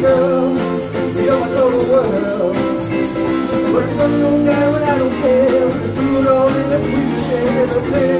girl, you know the world. But it's unknown guy when I don't care. You know that we share the place.